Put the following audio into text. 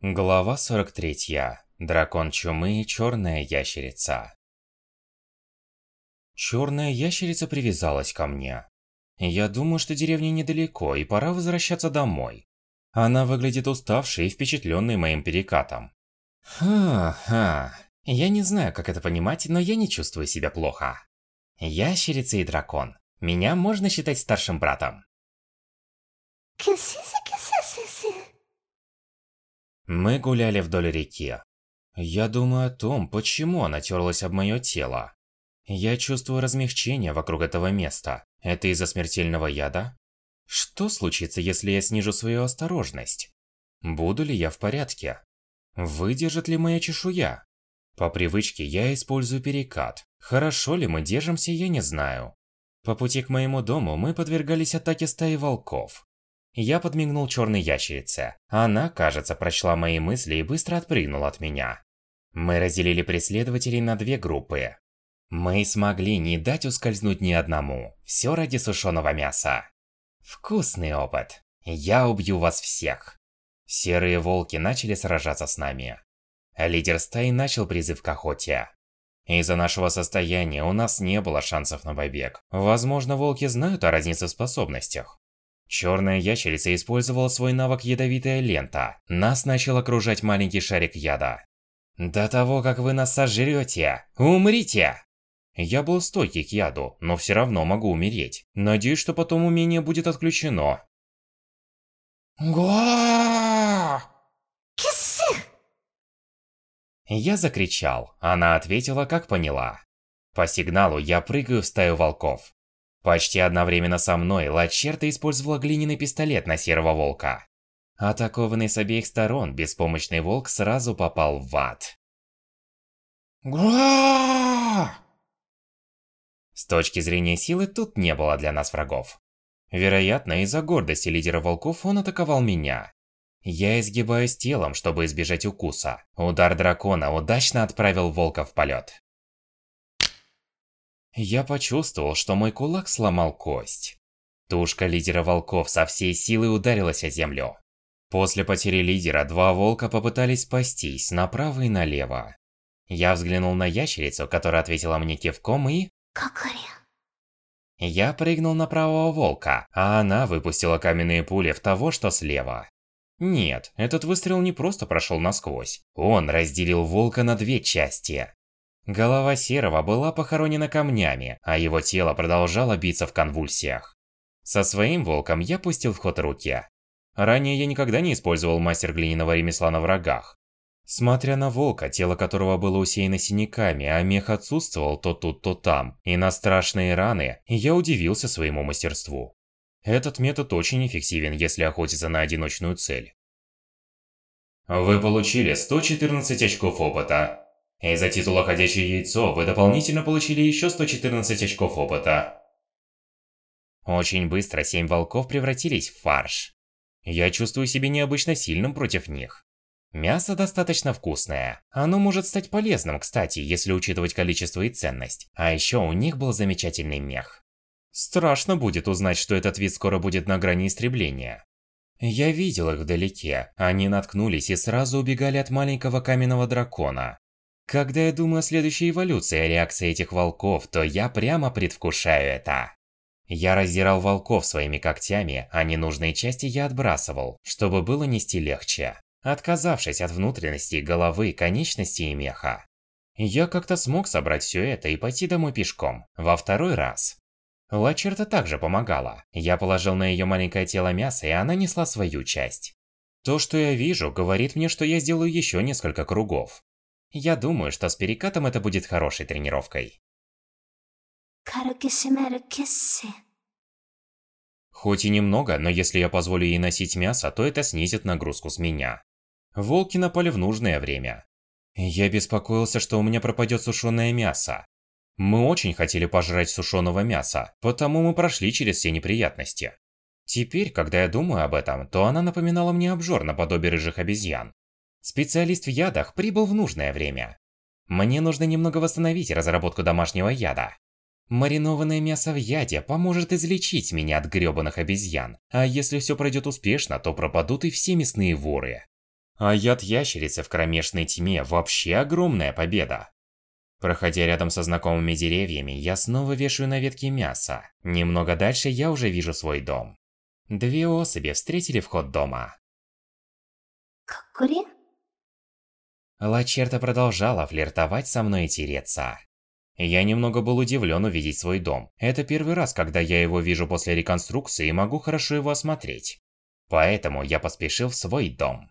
Глава 43. Дракон чумы и черная ящерица. Черная ящерица привязалась ко мне. Я думаю, что деревня недалеко, и пора возвращаться домой. Она выглядит уставшей и впечатленной моим перекатом. Ха-ха. Я не знаю, как это понимать, но я не чувствую себя плохо. Ящерица и дракон. Меня можно считать старшим братом. Мы гуляли вдоль реки. Я думаю о том, почему она терлась об мое тело. Я чувствую размягчение вокруг этого места. Это из-за смертельного яда? Что случится, если я снижу свою осторожность? Буду ли я в порядке? Выдержит ли моя чешуя? По привычке я использую перекат. Хорошо ли мы держимся, я не знаю. По пути к моему дому мы подвергались атаке стаи волков. Я подмигнул черной ящерице. Она, кажется, прочла мои мысли и быстро отпрыгнула от меня. Мы разделили преследователей на две группы. Мы смогли не дать ускользнуть ни одному. Все ради сушеного мяса. Вкусный опыт. Я убью вас всех. Серые волки начали сражаться с нами. Лидер стаи начал призыв к охоте. Из-за нашего состояния у нас не было шансов на побег. Возможно, волки знают о разнице в способностях. Черная ящерица использовала свой навык ядовитая лента. Нас начал окружать маленький шарик яда. До того, как вы нас сожрете, умрите! Я был стойкий к яду, но все равно могу умереть. Надеюсь, что потом умение будет отключено. Гуа! Я закричал. Она ответила, как поняла. По сигналу я прыгаю в стаю волков. Почти одновременно со мной Лачерта использовала глиняный пистолет на серого волка. Атакованный с обеих сторон, беспомощный волк сразу попал в ад. Гуа! С точки зрения силы, тут не было для нас врагов. Вероятно, из-за гордости лидера волков он атаковал меня. Я изгибаюсь телом, чтобы избежать укуса. Удар дракона удачно отправил волка в полет. Я почувствовал, что мой кулак сломал кость. Тушка лидера волков со всей силы ударилась о землю. После потери лидера два волка попытались спастись направо и налево. Я взглянул на ящерицу, которая ответила мне кивком и... Какари. Я прыгнул на правого волка, а она выпустила каменные пули в того, что слева. Нет, этот выстрел не просто прошел насквозь. Он разделил волка на две части. Голова Серого была похоронена камнями, а его тело продолжало биться в конвульсиях. Со своим волком я пустил в ход руки. Ранее я никогда не использовал мастер глиняного ремесла на врагах. Смотря на волка, тело которого было усеяно синяками, а мех отсутствовал то тут, то там, и на страшные раны, я удивился своему мастерству. Этот метод очень эффективен, если охотиться на одиночную цель. Вы получили 114 очков опыта. Из-за титула «Ходячее яйцо» вы дополнительно получили еще 114 очков опыта. Очень быстро семь волков превратились в фарш. Я чувствую себя необычно сильным против них. Мясо достаточно вкусное. Оно может стать полезным, кстати, если учитывать количество и ценность. А еще у них был замечательный мех. Страшно будет узнать, что этот вид скоро будет на грани истребления. Я видел их вдалеке. Они наткнулись и сразу убегали от маленького каменного дракона. Когда я думаю о следующей эволюции реакции этих волков, то я прямо предвкушаю это. Я раздирал волков своими когтями, а ненужные части я отбрасывал, чтобы было нести легче, отказавшись от внутренностей, головы, конечностей и меха. Я как-то смог собрать все это и пойти домой пешком, во второй раз. Лачерта также помогала. Я положил на ее маленькое тело мясо, и она несла свою часть. То, что я вижу, говорит мне, что я сделаю еще несколько кругов. Я думаю, что с перекатом это будет хорошей тренировкой. Хоть и немного, но если я позволю ей носить мясо, то это снизит нагрузку с меня. Волки напали в нужное время. Я беспокоился, что у меня пропадет сушеное мясо. Мы очень хотели пожрать сушеного мяса, потому мы прошли через все неприятности. Теперь, когда я думаю об этом, то она напоминала мне обжор наподобие рыжих обезьян. Специалист в ядах прибыл в нужное время. Мне нужно немного восстановить разработку домашнего яда. Маринованное мясо в яде поможет излечить меня от грёбаных обезьян, а если все пройдет успешно, то пропадут и все мясные воры. А яд ящерицы в кромешной тьме вообще огромная победа. Проходя рядом со знакомыми деревьями, я снова вешаю на ветки мясо. Немного дальше я уже вижу свой дом. Две особи встретили вход дома. Какури? Лачерта продолжала флиртовать со мной и тереться. Я немного был удивлен увидеть свой дом. Это первый раз, когда я его вижу после реконструкции и могу хорошо его осмотреть. Поэтому я поспешил в свой дом.